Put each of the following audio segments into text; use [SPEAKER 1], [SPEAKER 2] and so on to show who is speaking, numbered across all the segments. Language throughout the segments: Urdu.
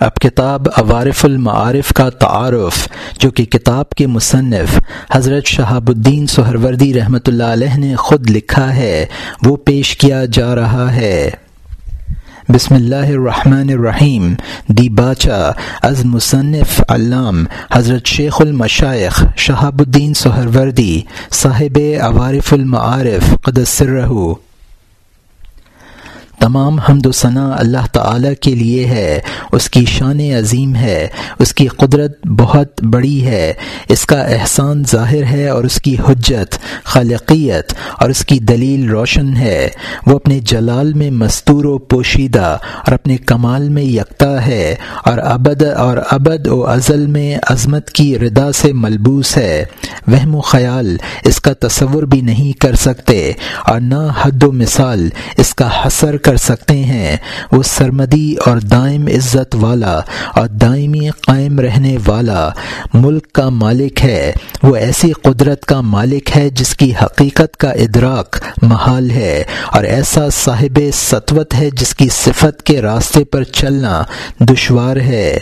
[SPEAKER 1] اب کتاب عوارف المعارف کا تعارف، جو کہ کتاب کے مصنف حضرت شہاب الدین سہروردی رحمۃ اللہ علیہ نے خود لکھا ہے، وہ پیش کیا جا رہا ہے۔ بسم اللہ الرحمن الرحیم۔ دی باچا، از مصنف علام حضرت شیخ المشائق شہاب الدین سہروردی، صاحب عوارف المعارف قدسر رہو تمام حمد و ثناء اللہ تعالی کے لیے ہے۔ اس کی شان عظیم ہے۔ اس کی قدرت بہت بڑی ہے۔ اس کا احسان ظاہر ہے اور اس کی حجت، خالقیت اور اس کی دلیل روشن ہے۔ وہ اپنے جلال میں مستور و پوشیدہ اور اپنے کمال میں یکتا ہے اور ابد اور ابد و ازل میں عظمت کی ردا سے ملبوس ہے۔ وہم و خیال اس کا تصور بھی نہیں کر سکتے اور نہ حد و مثال اس کا حسر کر سکتے ہیں۔ وہ سرمدی اور دائم عزت والا اور دائمی قائم رہنے والا ملک کا مالک ہے۔ وہ ایسی قدرت کا مالک ہے جس کی حقیقت کا ادراک محال ہے اور ایسا صاحب سطوت ہے جس کی صفت کے راستے پر چلنا دشوار ہے۔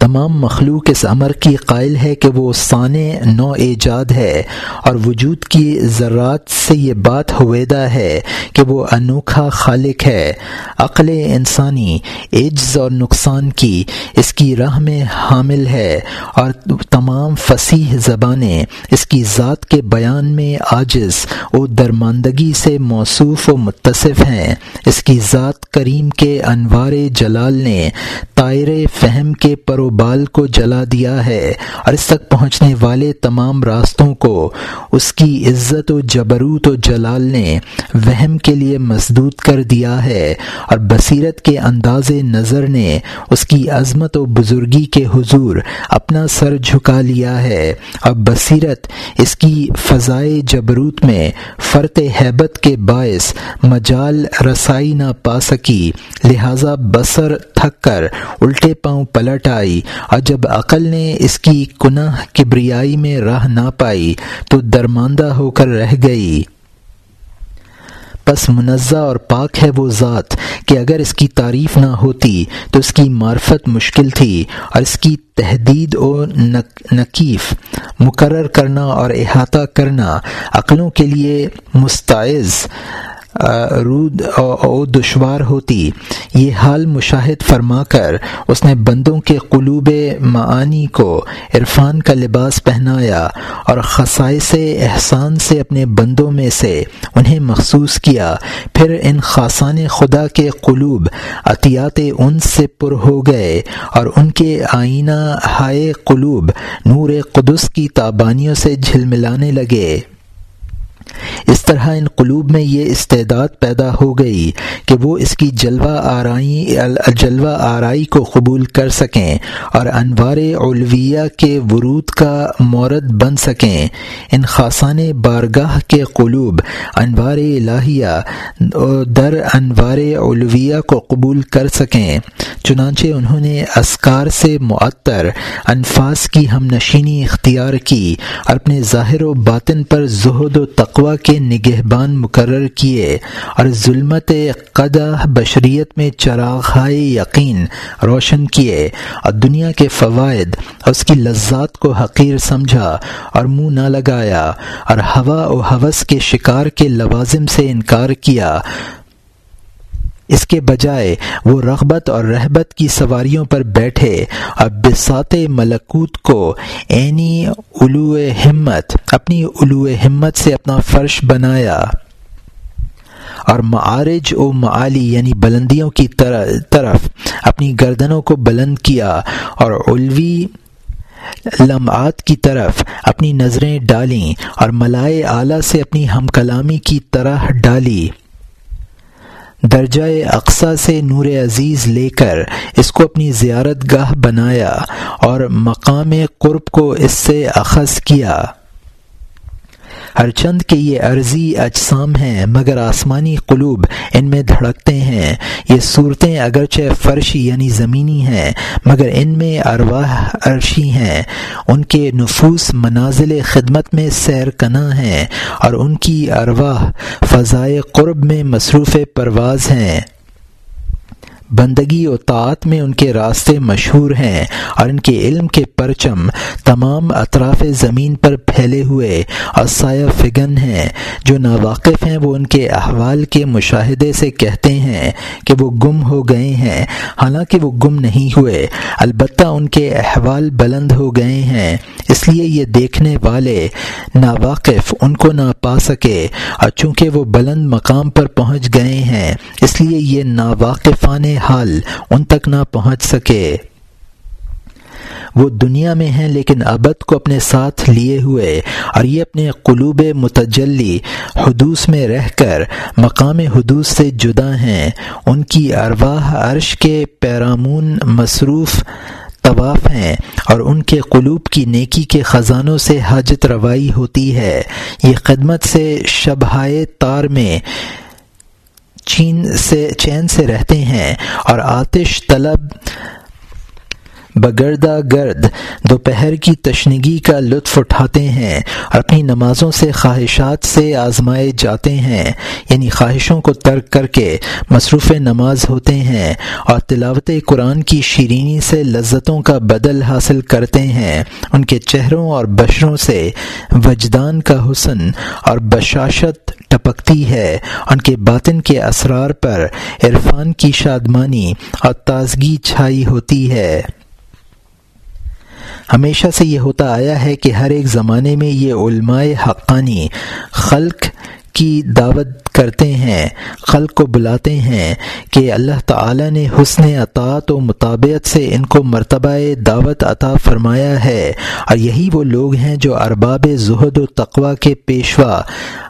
[SPEAKER 1] تمام مخلوق اس امر کی قائل ہے کہ وہ سانے نو ایجاد ہے اور وجود کی ذرات سے یہ بات ہویدہ ہے کہ وہ انوکھا خالق ہے۔ عقل انسانی عجز اور نقصان کی اس کی راہ میں حامل ہے اور تمام فصیح زبانیں اس کی ذات کے بیان میں عاجز و درماندگی سے موصوف و متصف ہیں۔ اس کی ذات کریم کے انوار جلال نے طائر فہم کے پرو بال کو جلا دیا ہے۔ اور اس تک پہنچنے والے تمام راستوں کو اس کی عزت و جبروت و جلال نے وہم کے لیے مسدود کر دیا ہے۔ اور بصیرت کے انداز نظر نے اس کی عظمت و بزرگی کے حضور اپنا سر جھکا لیا ہے۔ اور بصیرت اس کی فضائے جبروت میں فرت حیبت کے باعث مجال رسائی نہ پا سکی۔ لہذا بسر تھک کر الٹے پاؤں پلٹ آئی۔ اور جب عقل نے اس کی کنہ کبریائی میں راہ نہ پائی تو درماندہ ہو کر رہ گئی۔ پس منزہ اور پاک ہے وہ ذات کہ اگر اس کی تعریف نہ ہوتی تو اس کی معرفت مشکل تھی اور اس کی تحدید و نکیف مقرر کرنا اور احاطہ کرنا عقلوں کے لیے مستعز رود او دشوار ہوتی۔ یہ حال مشاہد فرما کر اس نے بندوں کے قلوب معانی کو عرفان کا لباس پہنایا اور خصائص احسان سے اپنے بندوں میں سے انہیں مخصوص کیا۔ پھر ان خاصان خدا کے قلوب عطیات ان سے پر ہو گئے اور ان کے آئینہ ہائے قلوب نور قدس کی تابانیوں سے جھلملانے لگے۔ اس طرح ان قلوب میں یہ استعداد پیدا ہو گئی کہ وہ اس کی جلوہ آرائی جلوہ آرائی کو قبول کر سکیں اور انوار علویہ کے ورود کا مورد بن سکیں۔ ان خاصان بارگاہ کے قلوب، انوار الہیہ در انوار علویہ کو قبول کر سکیں۔ چنانچہ انہوں نے اسکار سے معطر انفاس کی ہم نشینی اختیار کی اور اپنے ظاہر و باطن پر زہد و تقوا کے نگہبان مقرر کیے اور ظلمت قدہ بشریت میں چراغائے یقین روشن کیے اور دنیا کے فوائد اور اس کی لذات کو حقیر سمجھا اور منہ نہ لگایا اور ہوا و حوث کے شکار کے لوازم سے انکار کیا۔ اس کے بجائے وہ رغبت اور رہبت کی سواریوں پر بیٹھے اور بسات ملکوت کو عینی علو ہمت، اپنی علو ہمت سے اپنا فرش بنایا اور معارج و معالی یعنی بلندیوں کی طرف اپنی گردنوں کو بلند کیا اور علوی لمعات کی طرف اپنی نظریں ڈالیں اور ملائے اعلیٰ سے اپنی ہم کلامی کی طرح ڈالی۔ درجہ اقسا سے نور عزیز لے کر اس کو اپنی زیارت گاہ بنایا اور مقام قرب کو اس سے اخذ کیا۔ ہر چند کے یہ عرضی اجسام ہیں، مگر آسمانی قلوب ان میں دھڑکتے ہیں۔ یہ صورتیں اگرچہ فرشی یعنی زمینی ہیں، مگر ان میں ارواح عرشی ہیں۔ ان کے نفوس منازل خدمت میں سیر کنا ہیں، اور ان کی ارواح فضائے قرب میں مصروف پرواز ہیں۔ بندگی و طاعت میں ان کے راستے مشہور ہیں اور ان کے علم کے پرچم تمام اطراف زمین پر پھیلے ہوئے اور سایہ فگن ہیں۔ جو ناواقف ہیں وہ ان کے احوال کے مشاہدے سے کہتے ہیں کہ وہ گم ہو گئے ہیں۔ حالانکہ وہ گم نہیں ہوئے، البتہ ان کے احوال بلند ہو گئے ہیں۔ اس لیے یہ دیکھنے والے ناواقف ان کو نہ پا سکے اور چونکہ وہ بلند مقام پر پہنچ گئے ہیں، اس لیے یہ ناواقفان حال ان تک نہ پہنچ سکے۔ وہ دنیا میں ہیں لیکن ابد کو اپنے ساتھ لیے ہوئے اور یہ اپنے قلوب متجلی حدوث میں رہ کر مقام حدوث سے جدا ہیں۔ ان کی ارواح عرش کے پیرامون مصروف طواف ہیں اور ان کے قلوب کی نیکی کے خزانوں سے حاجت روائی ہوتی ہے۔ یہ خدمت سے شبہائے تار میں چین سے چین سے رہتے ہیں اور آتش طلب بگردہ گرد دوپہر کی تشنگی کا لطف اٹھاتے ہیں اور اپنی نمازوں سے خواہشات سے آزمائے جاتے ہیں یعنی خواہشوں کو ترک کر کے مصروف نماز ہوتے ہیں اور تلاوت قرآن کی شیرینی سے لذتوں کا بدل حاصل کرتے ہیں۔ ان کے چہروں اور بشروں سے وجدان کا حسن اور بشاشت ٹپکتی ہے۔ ان کے باطن کے اسرار پر عرفان کی شادمانی اور تازگی چھائی ہوتی ہے۔ ہمیشہ سے یہ ہوتا آیا ہے کہ ہر ایک زمانے میں یہ علماء حقانی خلق کی دعوت کرتے ہیں، خلق کو بلاتے ہیں کہ اللہ تعالی نے حسن اطاعت و مطابعت سے ان کو مرتبہ دعوت عطا فرمایا ہے۔ اور یہی وہ لوگ ہیں جو ارباب زہد و تقوا کے پیشوا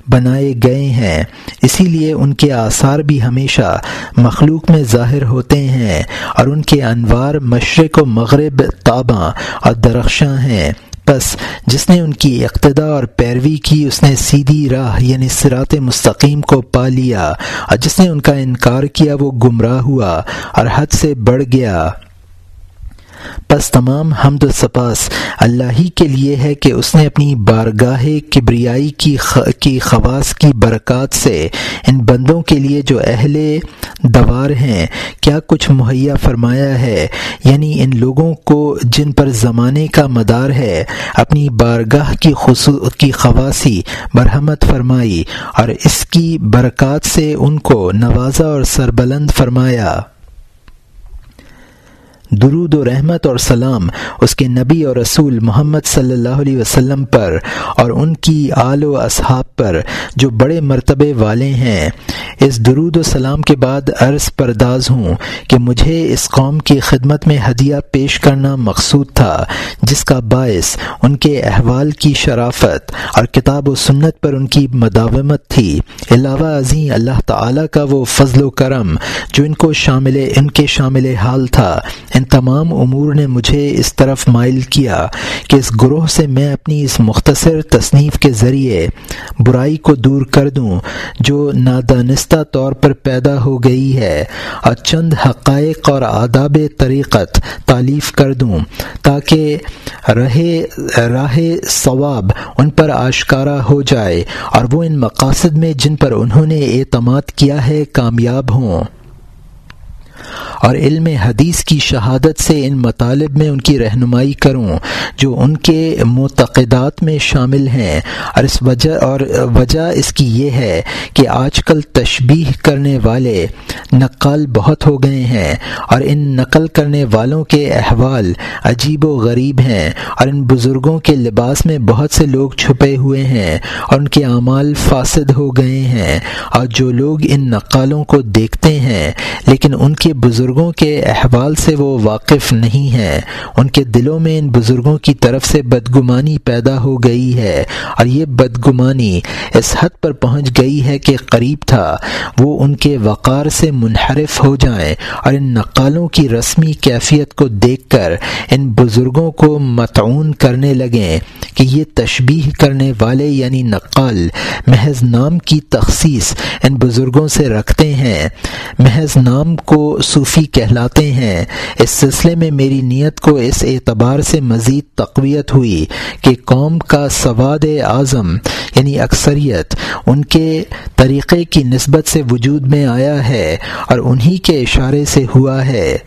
[SPEAKER 1] بنائے گئے ہیں۔ اسی لیے ان کے آثار بھی ہمیشہ مخلوق میں ظاہر ہوتے ہیں اور ان کے انوار مشرق و مغرب تاباں اور درخشاں ہیں۔ بس جس نے ان کی اقتدا اور پیروی کی، اس نے سیدھی راہ یعنی سرات مستقیم کو پا لیا اور جس نے ان کا انکار کیا، وہ گمراہ ہوا اور حد سے بڑھ گیا۔ پس تمام حمد و سپاس اللہ ہی کے لیے ہے کہ اس نے اپنی بارگاہ کبریائی کی کی خواص کی برکات سے ان بندوں کے لیے جو اہل دوار ہیں، کیا کچھ مہیا فرمایا ہے؟ یعنی ان لوگوں کو جن پر زمانے کا مدار ہے، اپنی بارگاہ کی خصوص کی خواصی، برہمت فرمائی اور اس کی برکات سے ان کو نوازا اور سربلند فرمایا۔ درود و رحمت اور سلام اس کے نبی اور رسول محمد صلی اللہ علیہ وسلم پر اور ان کی آل و اصحاب پر جو بڑے مرتبے والے ہیں۔ اس درود و سلام کے بعد عرض پرداز ہوں کہ مجھے اس قوم کی خدمت میں ہدیہ پیش کرنا مقصود تھا، جس کا باعث ان کے احوال کی شرافت اور کتاب و سنت پر ان کی مداومت تھی۔ علاوہ ازیں اللہ تعالی کا وہ فضل و کرم جو ان کو شامل، ان کے شامل حال تھا۔ ان تمام امور نے مجھے اس طرف مائل کیا کہ اس گروہ سے میں اپنی اس مختصر تصنیف کے ذریعے برائی کو دور کر دوں جو نادانستہ طور پر پیدا ہو گئی ہے اور چند حقائق اور آداب طریقت تعلیف کر دوں تاکہ رہے، راہ ثواب ان پر آشکارا ہو جائے اور وہ ان مقاصد میں جن پر انہوں نے اعتماد کیا ہے کامیاب ہوں۔ اور علم حدیث کی شہادت سے ان مطالب میں ان کی رہنمائی کروں جو ان کے معتقدات میں شامل ہیں۔ اور اس وجہ اور وجہ اس کی یہ ہے کہ آج کل تشبیح کرنے والے نقل بہت ہو گئے ہیں اور ان نقل کرنے والوں کے احوال عجیب و غریب ہیں اور ان بزرگوں کے لباس میں بہت سے لوگ چھپے ہوئے ہیں اور ان کے اعمال فاسد ہو گئے ہیں۔ اور جو لوگ ان نقالوں کو دیکھتے ہیں لیکن ان کے بزرگوں کے احوال سے وہ واقف نہیں ہیں ان کے دلوں میں ان بزرگوں کی طرف سے بدگمانی پیدا ہو گئی ہے۔ اور یہ بدگمانی اس حد پر پہنچ گئی ہے کہ قریب تھا۔ وہ ان کے وقار سے منحرف ہو جائیں اور ان نقالوں کی رسمی کیفیت کو دیکھ کر ان بزرگوں کو متعون کرنے لگیں کہ یہ تشبیح کرنے والے یعنی نقال محض نام کی تخصیص ان بزرگوں سے رکھتے ہیں۔ محض نام کو صوفی کہلاتے ہیں۔ اس سلسلے میں میری نیت کو اس اعتبار سے مزید تقویت ہوئی کہ قوم کا سواد اعظم یعنی اکثریت، ان کے طریقے کی نسبت سے وجود میں آیا ہے اور انہی کے اشارے سے ہوا ہے۔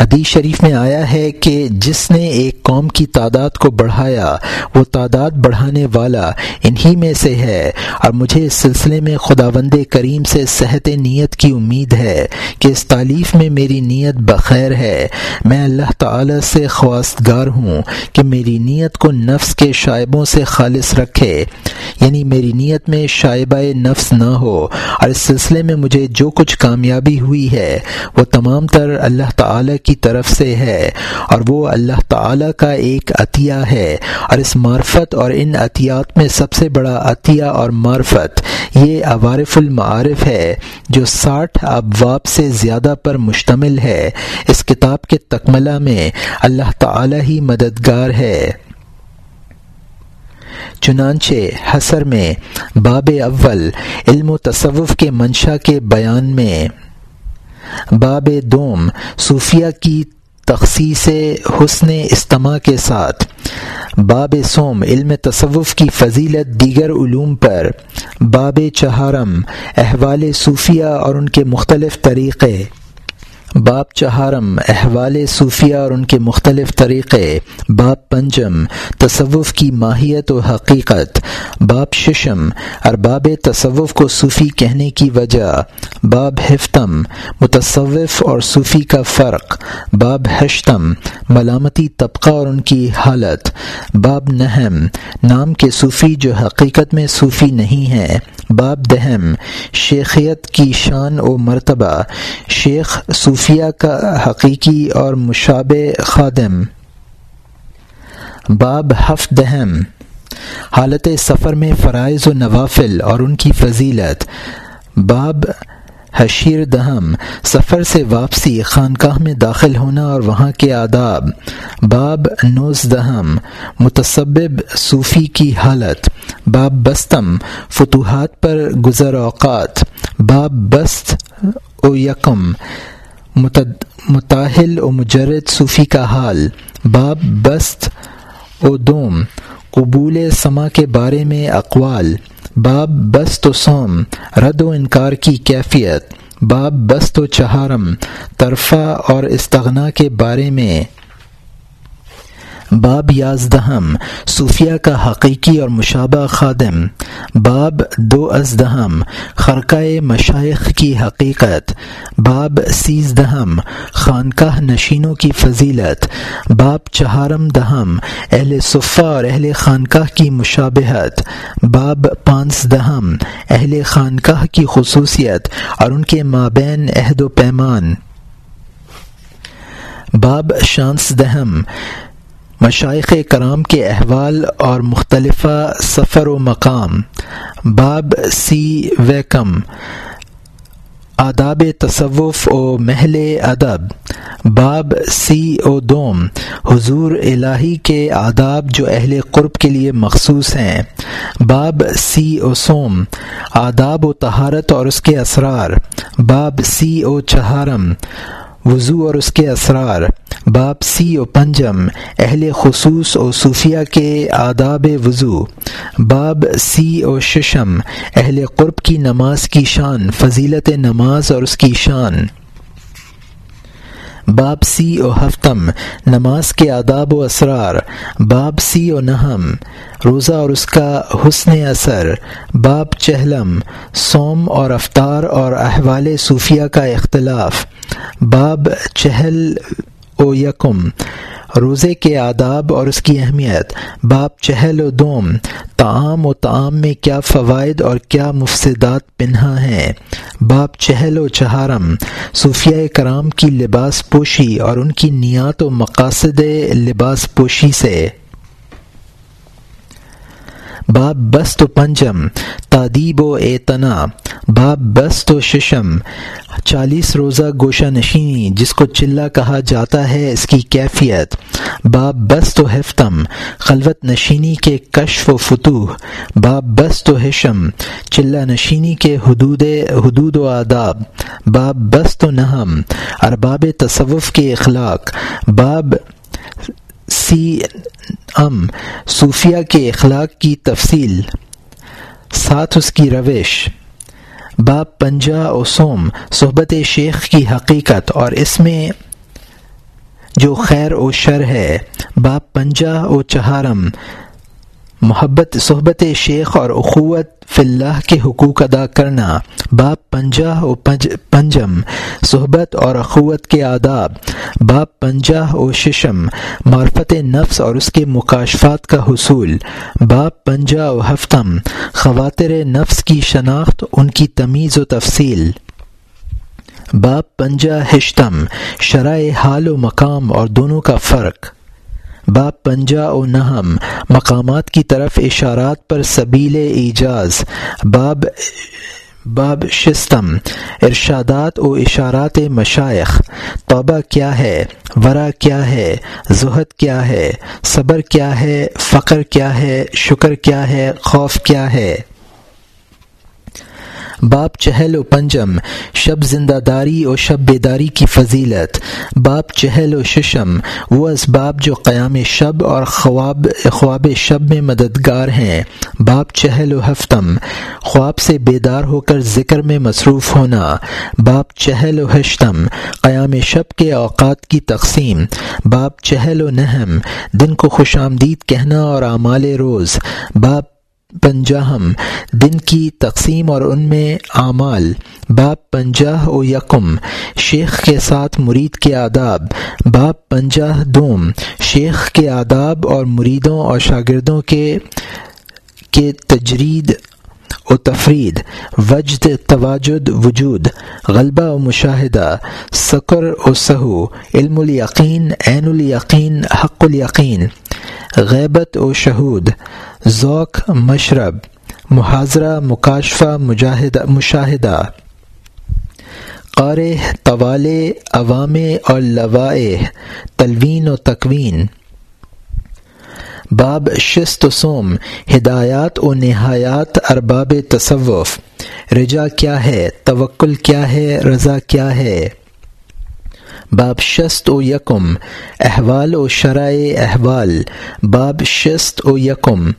[SPEAKER 1] حدیث شریف میں آیا ہے کہ جس نے ایک قوم کی تعداد کو بڑھایا، وہ تعداد بڑھانے والا انہی میں سے ہے۔ اور مجھے اس سلسلے میں خدا بند کریم سے صحت نیت کی امید ہے کہ اس تعلیف میں میری نیت بخیر ہے۔ میں اللہ تعالی سے خواستگار ہوں کہ میری نیت کو نفس کے شائبوں سے خالص رکھے۔ یعنی میری نیت میں شائبہ نفس نہ ہو۔ اور اس سلسلے میں مجھے جو کچھ کامیابی ہوئی ہے، وہ تمام تر اللہ تعالی کی طرف سے ہے اور وہ اللہ تعالی کا ایک عطیہ ہے اور اس معرفت اور ان عطیات میں سب سے بڑا عطیہ اور معرفت یہ عوارف المعارف ہے جو ساٹھ ابواب سے زیادہ پر مشتمل ہے۔ اس کتاب کے تکملہ میں اللہ تعالی ہی مددگار ہے۔ چنانچہ حسر میں باب اول علم و تصوف کے منشا کے بیان میں باب دوم، صوفیہ کی تخصیص حسن استماع کے ساتھ۔ باب سوم، علم تصوف کی فضیلت دیگر علوم پر۔ باب چہارم، احوال صوفیہ اور ان کے مختلف طریقے۔ باب چہارم، احوال صوفیہ اور ان کے مختلف طریقے، باب پنجم، تصوف کی ماہیت و حقیقت، باب ششم ارباب تصوف کو صوفی کہنے کی وجہ، باب ہفتم، متصوف اور صوفی کا فرق، باب ہشتم، ملامتی طبقہ اور ان کی حالت، باب نہم، نام کے صوفی جو حقیقت میں صوفی نہیں ہیں، باب دہم، شیخیت کی شان و مرتبہ، شیخ صوفیہ کا حقیقی اور مشاب خادم۔ باب ہفت دہم۔ حالت سفر میں فرائض و نوافل اور ان کی فضیلت۔ باب حشیر دہم۔ سفر سے واپسی خانقاہ میں داخل ہونا اور وہاں کے آداب۔ باب نوز دہم۔ متصبب صوفی کی حالت۔ باب بستم۔ فتوحات پر گزر اوقات۔ باب بست او یکم۔ متاحل و مجرد صوفی کا حال، باب بست و دوم، قبول سما کے بارے میں اقوال، باب بست و سوم رد و انکار کی کیفیت، باب بست و چہارم طرفہ اور استغنا کے بارے میں باب یازدہم صوفیہ کا حقیقی اور مشابہ خادم۔ باب دو ازدہم خرقۂ مشائق کی حقیقت۔ باب سیزدہم، خانقاہ نشینوں کی فضیلت۔ باب چہارم دہم اہل صفہ اور اہل خانقاہ کی مشابہت۔ باب پانچ دہم اہل خانقاہ کی خصوصیت اور ان کے مابین عہد و پیمان۔ باب شانس دہم مشائق کرام کے احوال اور مختلف سفر و مقام، باب سی ویکم آداب تصوف و محل ادب، باب سی او دوم، حضور الہی کے آداب جو اہل قرب کے لیے مخصوص ہیں، باب سی او سوم، آداب و تہارت اور اس کے اسرار، باب سی او چہارم وضو اور اس کے اسرار باب سی و پنجم، اہل خصوص و صوفیہ کے آداب وضو، باب سی و ششم، اہل قرب کی نماز کی شان، فضیلت نماز اور اس کی شان۔ باب سی و ہفتم، نماز کے آداب و اسرار باب سی و نہم، روزہ اور اس کا حسن اثر، باب چہلم سوم اور افطار اور احوال صوفیہ کا اختلاف، باب چہل او یکم، روزے کے آداب اور اس کی اہمیت، باپ چہل و دوم تعام و تعام میں کیا فوائد اور کیا مفصدات پنہا ہیں؟ باپ چہل و چہارم صوفیہ کرام کی لباس پوشی اور ان کی نیات و مقاصد لباس پوشی سے۔ باب بست و پنجم تادیب و اعتنا باب بست و ششم چالیس روزہ گوشہ نشینی جس کو چلہ کہا جاتا ہے اس کی کیفیت باب بست و ہفتم خلوت نشینی کے کشف و فتوح باب بست و حشم چلہ نشینی کے حدود حدود و آداب باب بست و نہم ارباب تصوف کے اخلاق باب سی ام صوفیہ کے اخلاق کی تفصیل۔ ساتھ اس کی روش۔ باب پنجا و سوم، صحبت شیخ کی حقیقت۔ اور اس میں جو خیر و شر ہے باپ پنجا و چہارم محبت، صحبت شیخ اور اخوت فی اللہ کے حقوق ادا کرنا۔ باپ پنجا و پنجم۔ صحبت اور اخوت کے آداب۔ باپ پنجا و ششم۔ معرفت نفس اور اس کے مکاشفات کا حصول۔ باپ پنجا و ہفتم۔ خواتر نفس کی شناخت، ان کی تمیز و تفصیل۔ باپ پنجا ہشتم۔ شرائع، حال و مقام اور دونوں کا فرق۔ باب پنجا و نہم، مقامات کی طرف اشارات پر سبیل ایجاز، باب باب شستم، ارشادات و اشارات مشائق توبہ کیا ہے، ورا کیا ہے، زہد کیا ہے، صبر کیا ہے، فقر کیا ہے، شکر کیا ہے، خوف کیا ہے۔ باپ چہل و پنجم، شب زندہ داری و شب بیداری کی فضیلت، باپ چہل و ششم، وہ اسباب جو قیام شب اور خواب خواب شب میں مددگار ہیں۔ باپ چہل و ہفتم، خواب سے بیدار ہو کر ذکر میں مصروف ہونا۔ باپ چہل و ہشتم، قیام شب کے اوقات کی تقسیم۔ باپ چہل و نہم، دن کو خوش آمدید کہنا اور اعمال روز۔ باپ پنجاہم، دن کی تقسیم اور ان میں اعمال باپ پنجاہ و یکم، شیخ کے ساتھ مرید کے آداب باپ پنجاہ دوم، شیخ کے آداب اور مریدوں اور شاگردوں کے کے تجرید و تفرید، وجد، تواجد، وجود، غلبہ و مشاہدہ، سکر و سہو، علم الیقین، عین الیقین، حق الیقین۔ غیبت و شہود، ذوق، مشرب، محاذرہ، مکاشفہ، مجاہدہ، مشاہدہ۔ قار طوال عوام اور لوائے تلوین و تکوین۔ باب شست و سوم، ہدایات و نہایات، ارباب تصوف۔ رجا کیا ہے؟ توکل کیا ہے؟ رضا کیا ہے؟ باب شست و یکم، احوال و شرائع احوال، باب شست و یکم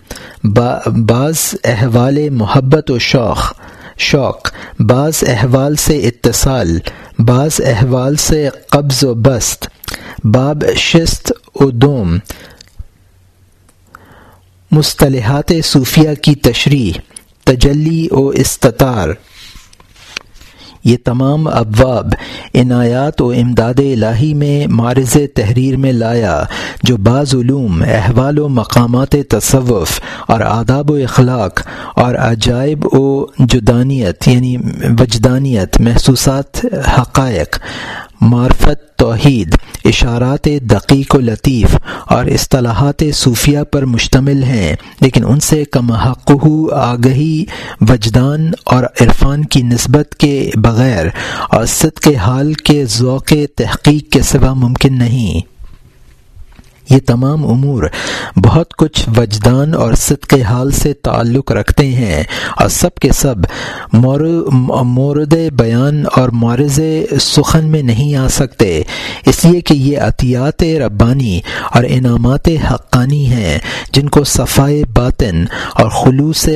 [SPEAKER 1] بعض احوال محبت و شوق شوق بعض احوال سے اتصال بعض احوال سے قبض و بست، باب شست و دوم، مصطلحات صوفیہ کی تشریح، تجلی و استطار۔ یہ تمام ابواب عنایات و امداد الہی میں معرض تحریر میں لایا، جو بعض علوم، احوال و مقامات تصوف اور آداب و اخلاق اور عجائب و جدانیت یعنی وجدانیت، محسوسات، حقائق معرفت، توحید، اشارات دقیق و لطیف اور اصطلاحات صوفیہ پر مشتمل ہیں، لیکن ان سے کم حقہ، آگہی، وجدان اور عرفان کی نسبت کے بغیر اور صد کے حال کے ذوق تحقیق کے سوا ممکن نہیں۔ یہ تمام امور بہت کچھ وجدان اور صدق حال سے تعلق رکھتے ہیں اور سب کے سب مورد بیان اور معرض سخن میں نہیں آ سکتے۔ اس لیے کہ یہ عطیات ربانی اور انعامات حقانی ہیں جن کو صفائے باطن اور خلوص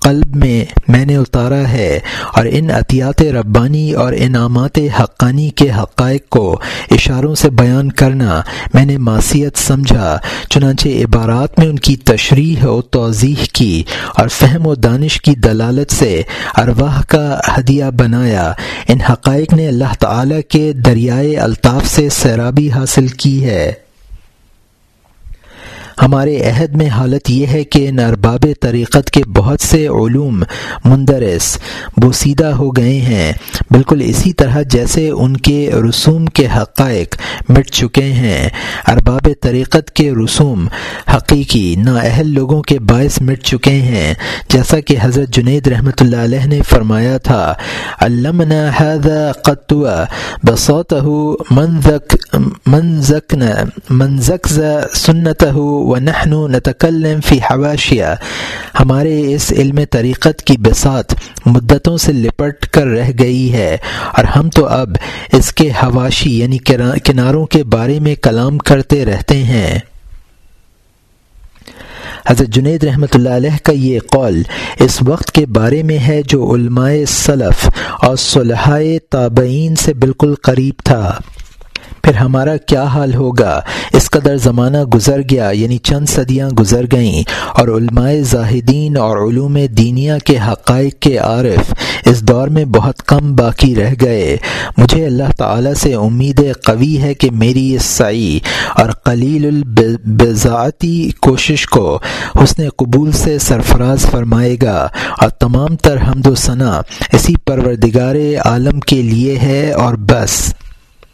[SPEAKER 1] قلب میں میں نے اتارا ہے اور ان عطیات ربانی اور انعامات حقانی کے حقائق کو اشاروں سے بیان کرنا میں نے معصیت سمجھا، چنانچہ عبارات میں ان کی تشریح و توضیح کی اور فہم و دانش کی دلالت سے ارواح کا ہدیہ بنایا۔ ان حقائق نے اللہ تعالی کے دریائے الطاف سے سیرابی حاصل کی ہے۔ ہمارے عہد میں حالت یہ ہے کہ ان ارباب طریقت کے بہت سے علوم مندرس بوسیدہ ہو گئے ہیں۔ بالکل اسی طرح جیسے ان کے رسوم کے حقائق مٹ چکے ہیں۔ ارباب طریقت کے رسوم حقیقی نااہل لوگوں کے باعث مٹ چکے ہیں۔ جیسا کہ حضرت جنید رحمۃ اللہ علیہ نے فرمایا تھا، علمنا هذا قطوع بصوته منزک منزکنا منزکز سنته ونحن نتکلم فی حواشیہ۔ ہمارے اس علم طریقت کی بسات مدتوں سے لپٹ کر رہ گئی ہے۔ اور ہم تو اب اس کے حواشی یعنی کناروں کے بارے میں کلام کرتے رہتے ہیں۔ حضرت جنید رحمۃ اللہ علیہ کا یہ قول اس وقت کے بارے میں ہے جو علماء صلف اور صلحۂ تابعین سے بالکل قریب تھا۔ پھر ہمارا کیا حال ہوگا؟ اس قدر زمانہ گزر گیا یعنی چند صدیاں گزر گئیں، اور علماء زاہدین اور علوم دینیا کے حقائق کے عارف اس دور میں بہت کم باقی رہ گئے۔ مجھے اللہ تعالی سے امید قوی ہے کہ میری اس سعی اور قلیل البذاتی کوشش کو حسن قبول سے سرفراز فرمائے گا، اور تمام تر حمد و ثناء اسی پروردگار عالم کے لیے ہے، اور بس۔